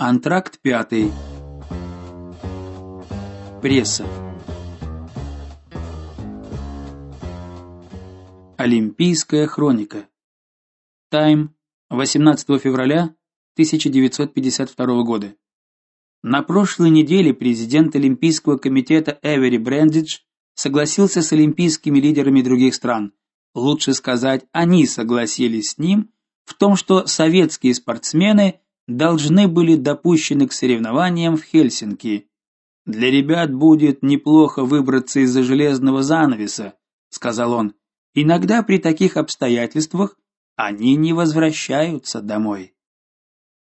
Антракт пятый. Пресса. Олимпийская хроника. Тайм, 18 февраля 1952 года. На прошлой неделе президент Олимпийского комитета Эвери Брендидж согласился с олимпийскими лидерами других стран. Лучше сказать, они согласились с ним в том, что советские спортсмены должны были допущены к соревнованиям в Хельсинки. Для ребят будет неплохо выбраться из-за железного занавеса, сказал он. Иногда при таких обстоятельствах они не возвращаются домой.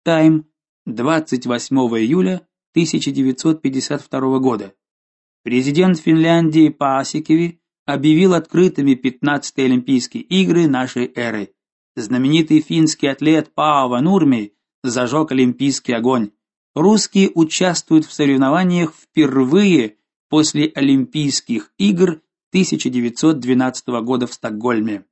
Тайм, 28 июля 1952 года. Президент Финляндии Паасикеви объявил открытыми 15-е Олимпийские игры нашей эры. Знаменитый финский атлет Паава Нурми зажег олимпийский огонь. Русские участвуют в соревнованиях впервые после Олимпийских игр 1912 года в Стокгольме.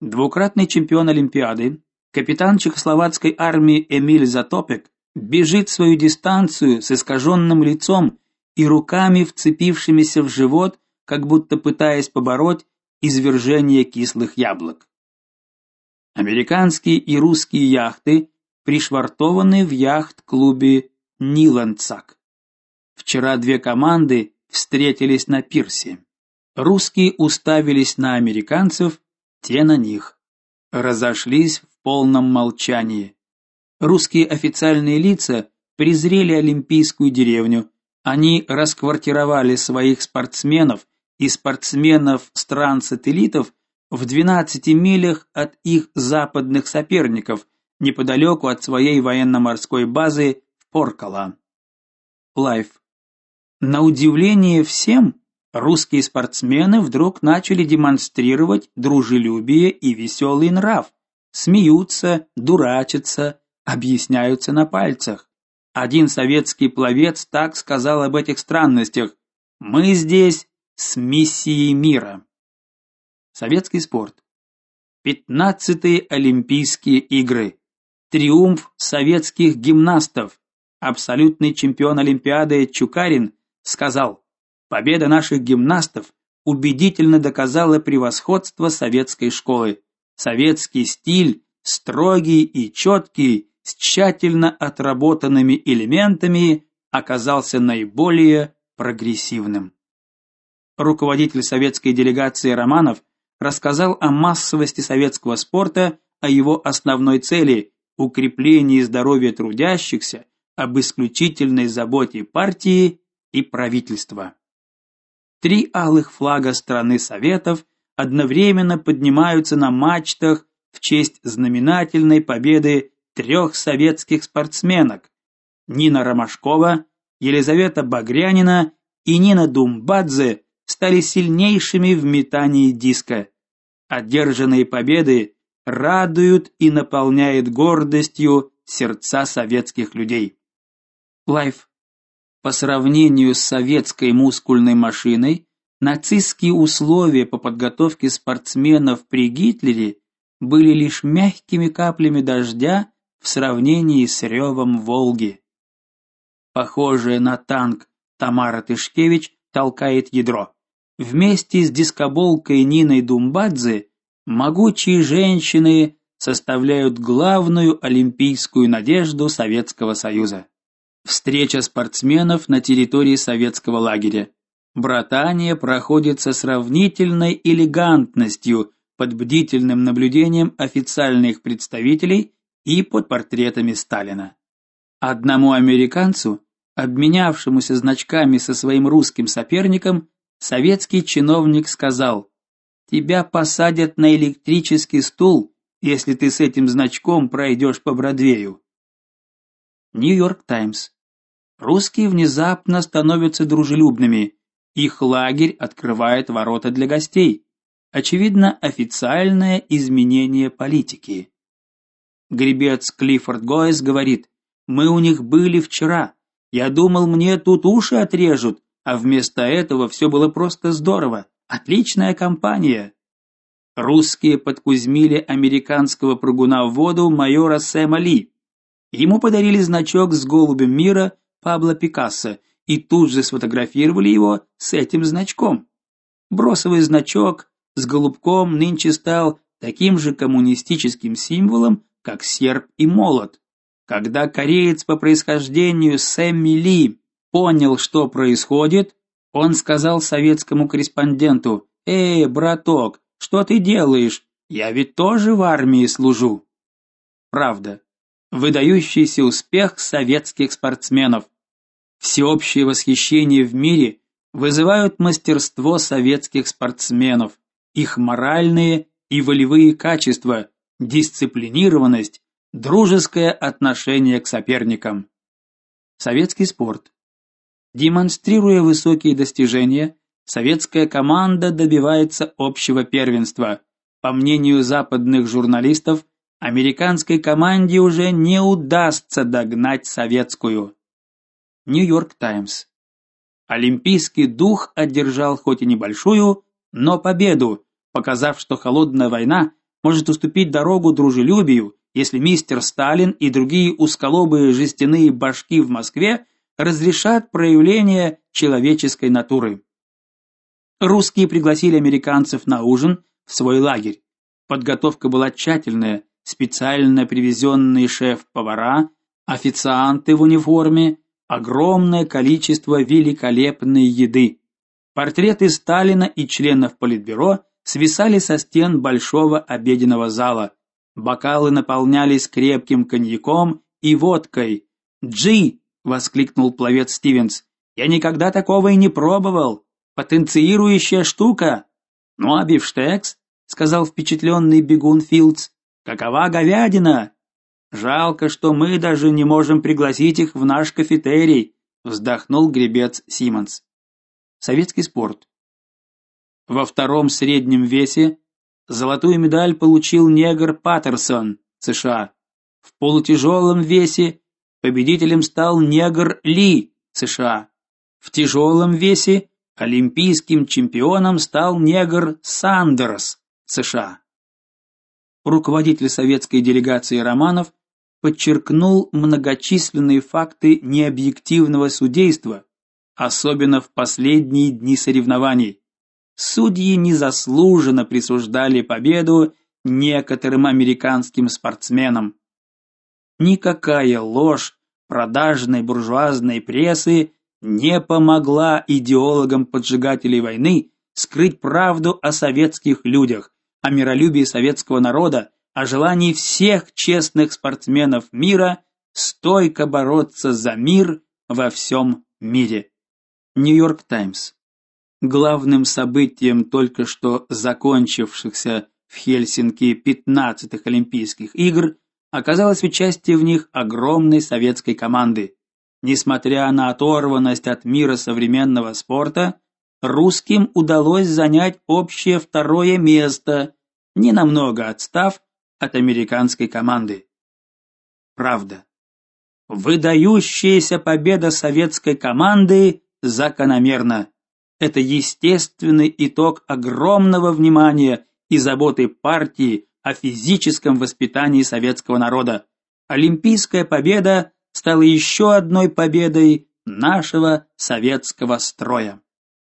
Двукратный чемпион Олимпиады, капитан чехословацкой армии Эмиль Затопек бежит свою дистанцию с искаженным лицом и руками вцепившимися в живот, как будто пытаясь побороть извержение кислых яблок. Американские и русские яхты пришвартованы в яхт-клубе Ниландсак. Вчера две команды встретились на пирсе. Русские уставились на американцев, те на них. Разошлись в полном молчании. Русские официальные лица презрели олимпийскую деревню. Они расквартировали своих спортсменов и спортсменов стран-сателлитов в 12 милях от их западных соперников, неподалеку от своей военно-морской базы в Поркала. Life. На удивление всем, русские спортсмены вдруг начали демонстрировать дружелюбие и веселый нрав. Смеются, дурачатся, объясняются на пальцах. Один советский пловец так сказал об этих странностях: "Мы здесь с миссией мира". Советский спорт. Пятнадцатые Олимпийские игры. Триумф советских гимнастов. Абсолютный чемпион Олимпиады Чукарин сказал: Победа наших гимнастов убедительно доказала превосходство советской школы. Советский стиль, строгий и четкий, с тщательно отработанными элементами, оказался наиболее прогрессивным. Руководитель советской делегации Романов рассказал о массовости советского спорта, о его основной цели укреплении здоровья трудящихся, об исключительной заботе партии и правительства. Три алых флага страны Советов одновременно поднимаются на мачтах в честь знаменательной победы трех советских спортсменок: Нина Ромашкова, Елизавета Багрянина и Нина Думбадзе стали сильнейшими в метании диска. Одержанные победы радуют и наполняют гордостью сердца советских людей. Life по сравнению с советской мускульной машиной, нацистские усилия по подготовке спортсменов при Гитлере были лишь мягкими каплями дождя в сравнении с ревом Волги. Похожая на танк Тамара Тышкевич толкает ядро. Вместе с дискоболкой Ниной Думбадзе могучие женщины составляют главную олимпийскую надежду Советского Союза. Встреча спортсменов на территории советского лагеря. Братания проходит со сравнительной элегантностью под бдительным наблюдением официальных представителей и под портретами Сталина. Одному американцу, обменявшемуся значками со своим русским соперником, советский чиновник сказал: "Тебя посадят на электрический стул, если ты с этим значком пройдешь по Бродвею". Нью-Йорк Таймс. Русские внезапно становятся дружелюбными. Их лагерь открывает ворота для гостей. Очевидно, официальное изменение политики. Гребец Клиффорд Гойс говорит: "Мы у них были вчера. Я думал, мне тут уши отрежут, а вместо этого все было просто здорово. Отличная компания". Русские подкузмили американского прыгуна в воду майора Сэма Ли. Ему подарили значок с голубем мира Пабло Пикассо и тут же сфотографировали его с этим значком. Бросовый значок с голубком нынче стал таким же коммунистическим символом, как серп и молот. Когда кореец по происхождению Сэмми Ли понял, что происходит, он сказал советскому корреспонденту: "Эй, браток, что ты делаешь? Я ведь тоже в армии служу". Правда. Выдающийся успех советских спортсменов. Всеобщее восхищение в мире вызывают мастерство советских спортсменов, их моральные и волевые качества, дисциплинированность, дружеское отношение к соперникам. Советский спорт. Демонстрируя высокие достижения, советская команда добивается общего первенства. По мнению западных журналистов, американской команде уже не удастся догнать советскую. Нью-Йорк Таймс. Олимпийский дух одержал хоть и небольшую, но победу, показав, что холодная война может уступить дорогу дружелюбию, если мистер Сталин и другие узколобые жестяные башки в Москве разрешат проявление человеческой натуры. Русские пригласили американцев на ужин в свой лагерь. Подготовка была тщательная, специально привезенные шеф-повара, официанты в униформе, огромное количество великолепной еды. Портреты Сталина и членов политбюро свисали со стен большого обеденного зала. Бокалы наполнялись крепким коньяком и водкой. "Джи!" Воскликнул пловец Стивенс. "Я никогда такого и не пробовал. Потенциирующая штука". "Ну а бифштекс?" сказал впечатленный бегун Филдс. "Какова говядина?" Жалко, что мы даже не можем пригласить их в наш кафетерий, вздохнул гребец Симмонс. Советский спорт. Во втором среднем весе золотую медаль получил негр Паттерсон, США. В полутяжелом весе победителем стал негр Ли, США. В тяжелом весе олимпийским чемпионом стал негр Сандерс, США. Руководитель советской делегации Романов подчеркнул многочисленные факты необъективного судейства, особенно в последние дни соревнований. Судьи незаслуженно присуждали победу некоторым американским спортсменам. Никакая ложь продажной буржуазной прессы не помогла идеологам поджигателей войны скрыть правду о советских людях, о миролюбии советского народа о желании всех честных спортсменов мира стойко бороться за мир во всем мире. Нью-Йорк Таймс. Главным событием только что закончившихся в Хельсинки 15-х Олимпийских игр оказалось участие в них огромной советской команды. Несмотря на оторванность от мира современного спорта, русским удалось занять общее второе место, ненамного отстав от американской команды. Правда. Выдающаяся победа советской команды закономерна. Это естественный итог огромного внимания и заботы партии о физическом воспитании советского народа. Олимпийская победа стала еще одной победой нашего советского строя.